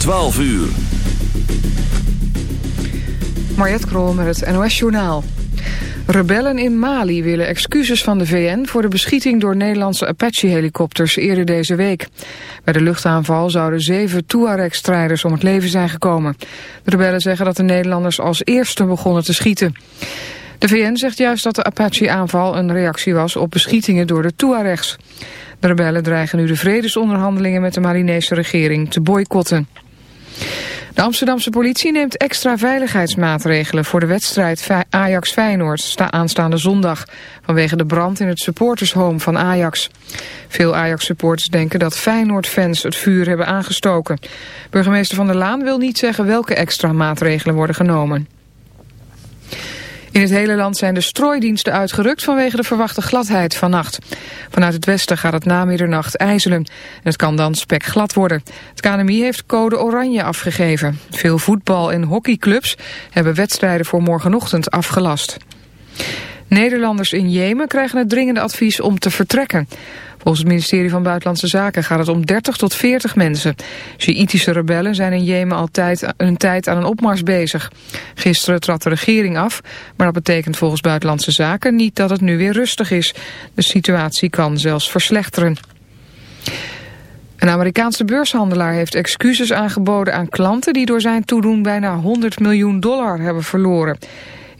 12 uur. Mariette Krol met het NOS Journaal. Rebellen in Mali willen excuses van de VN voor de beschieting door Nederlandse Apache-helikopters eerder deze week. Bij de luchtaanval zouden zeven Tuareg-strijders om het leven zijn gekomen. De rebellen zeggen dat de Nederlanders als eerste begonnen te schieten. De VN zegt juist dat de Apache-aanval een reactie was op beschietingen door de Tuaregs. De rebellen dreigen nu de vredesonderhandelingen met de Malinese regering te boycotten. De Amsterdamse politie neemt extra veiligheidsmaatregelen voor de wedstrijd Ajax-Feyenoord aanstaande zondag vanwege de brand in het supportershome van Ajax. Veel Ajax-supporters denken dat Feyenoord-fans het vuur hebben aangestoken. Burgemeester Van der Laan wil niet zeggen welke extra maatregelen worden genomen. In het hele land zijn de strooidiensten uitgerukt vanwege de verwachte gladheid vannacht. Vanuit het westen gaat het na middernacht ijzelen. Het kan dan spekglad worden. Het KNMI heeft code oranje afgegeven. Veel voetbal- en hockeyclubs hebben wedstrijden voor morgenochtend afgelast. Nederlanders in Jemen krijgen het dringende advies om te vertrekken. Volgens het ministerie van Buitenlandse Zaken gaat het om 30 tot 40 mensen. Sjiitische rebellen zijn in Jemen altijd een tijd aan een opmars bezig. Gisteren trad de regering af, maar dat betekent volgens Buitenlandse Zaken niet dat het nu weer rustig is. De situatie kan zelfs verslechteren. Een Amerikaanse beurshandelaar heeft excuses aangeboden aan klanten die door zijn toedoen bijna 100 miljoen dollar hebben verloren.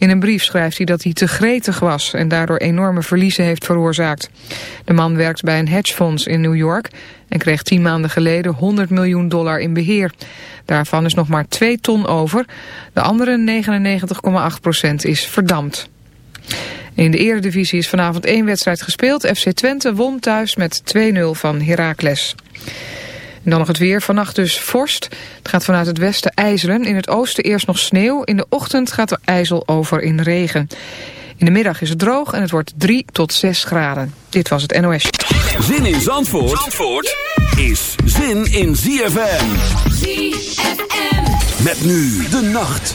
In een brief schrijft hij dat hij te gretig was en daardoor enorme verliezen heeft veroorzaakt. De man werkt bij een hedgefonds in New York en kreeg tien maanden geleden 100 miljoen dollar in beheer. Daarvan is nog maar 2 ton over. De andere 99,8 procent is verdampt. In de eredivisie is vanavond één wedstrijd gespeeld. FC Twente won thuis met 2-0 van Heracles. En dan nog het weer. Vannacht dus vorst. Het gaat vanuit het westen ijzelen. In het oosten eerst nog sneeuw. In de ochtend gaat de ijzel over in regen. In de middag is het droog en het wordt 3 tot 6 graden. Dit was het NOS. Zin in Zandvoort, Zandvoort is zin in ZFM. ZFM. Met nu de nacht.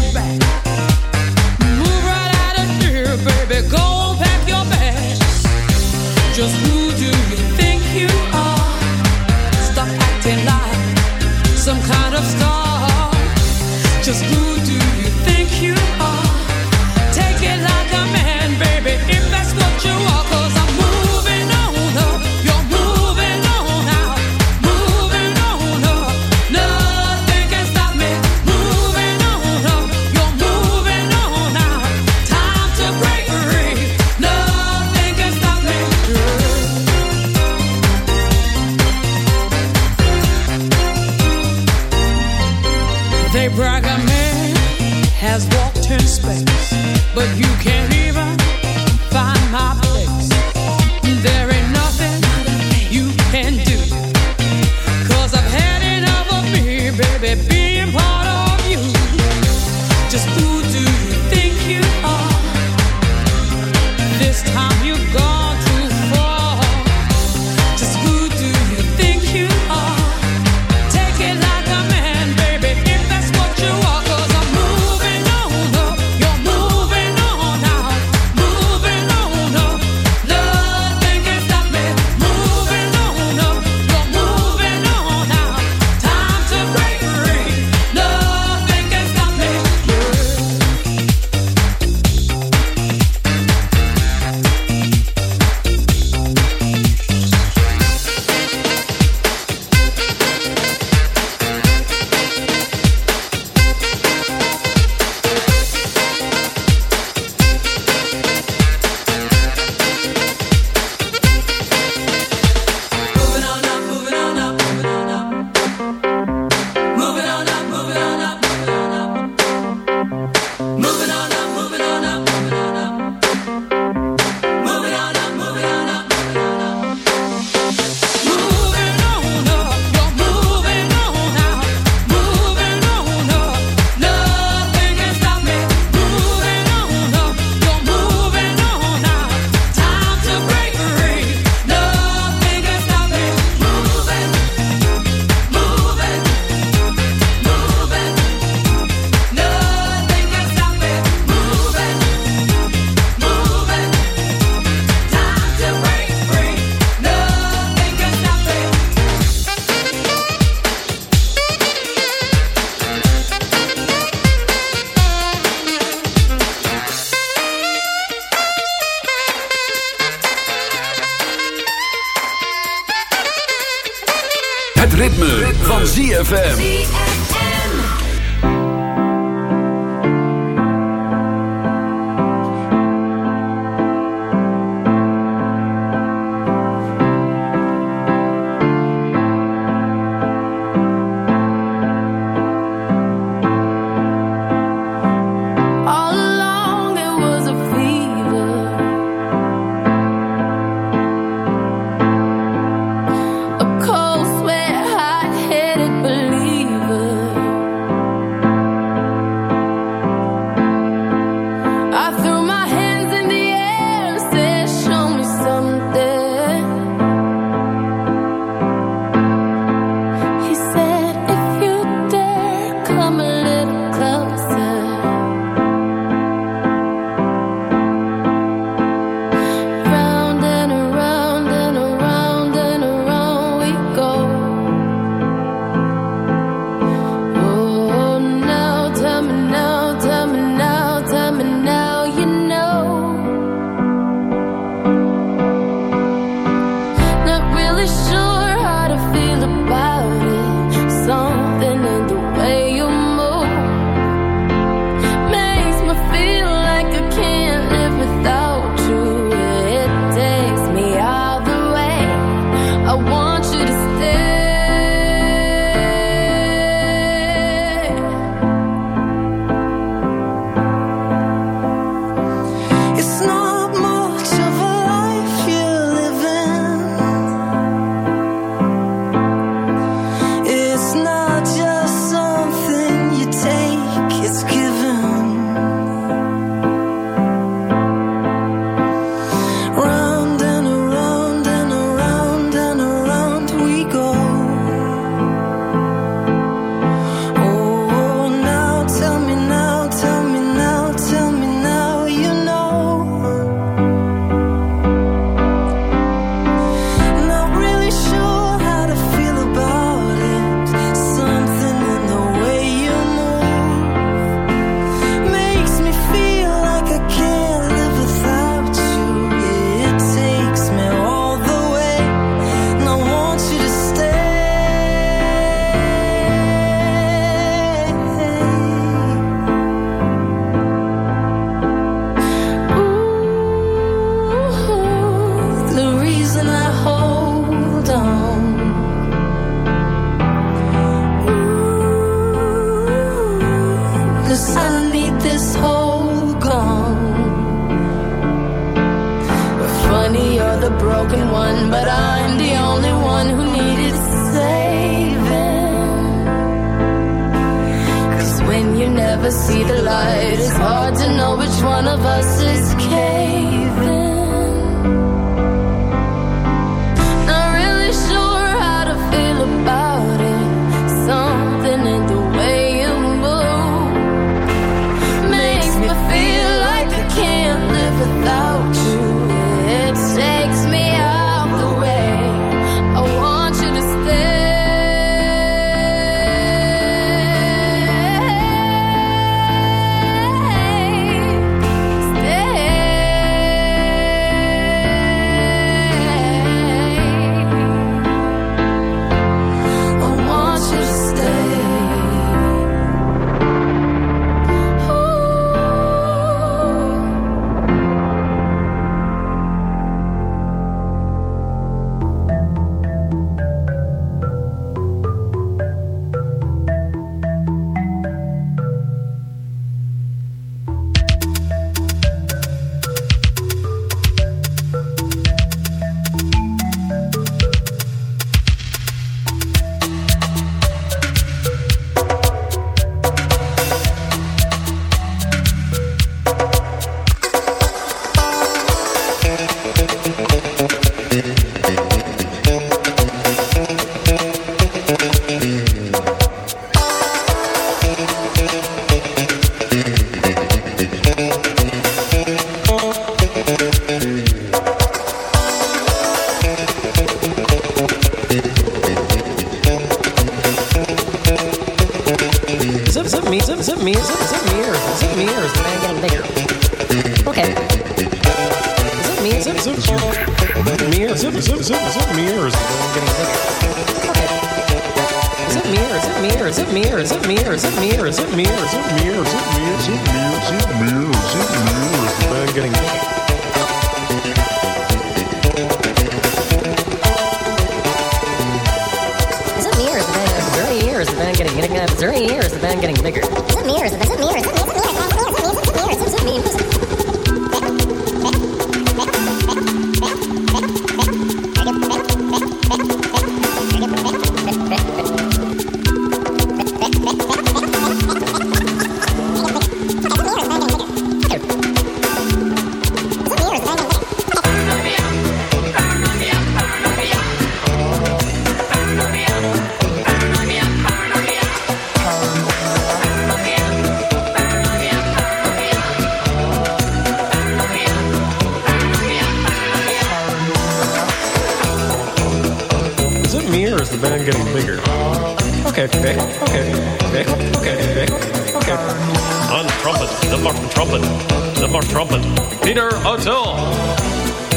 O'Toole.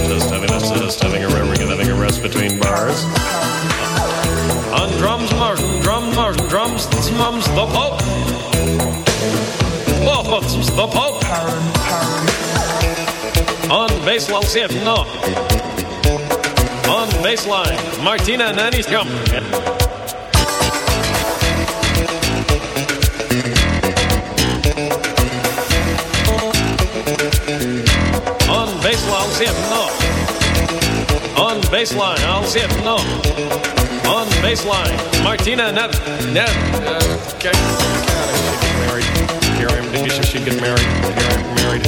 Just having a just having a having, having a rest between bars. On drums, Martin, drum, Martin, drums, mums, the Pope. Oh, the Pope. Oh. On bass, it, no. On bass line, Martina Nanny's come. Baseline, I'll see it, no. On baseline, Martina Net. Net. Uh, okay. God, she get married. Here I am. Did you she get married? Here I am married.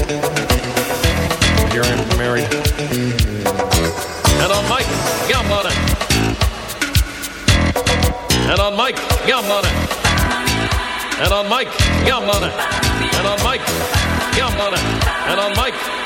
Here I am married. And on Mike, Gambona. And on Mike, Gambona. And on Mike, Gambona. And on Mike, Gambona. And on Mike,